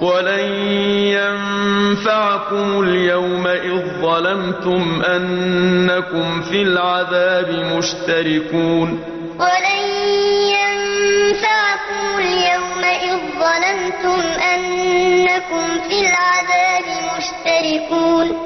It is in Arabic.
وَلَن يَنفَعَكُمُ الْيَوْمَ إِذ ظَّلَمْتُمْ أَنَّكُمْ فِي الْعَذَابِ مُشْتَرِكُونَ. وَلَن يَنفَعَكُمُ الْيَوْمَ إِذ ظَّلَمْتُمْ أَنَّكُمْ فِي الْعَذَابِ مُشْتَرِكُونَ.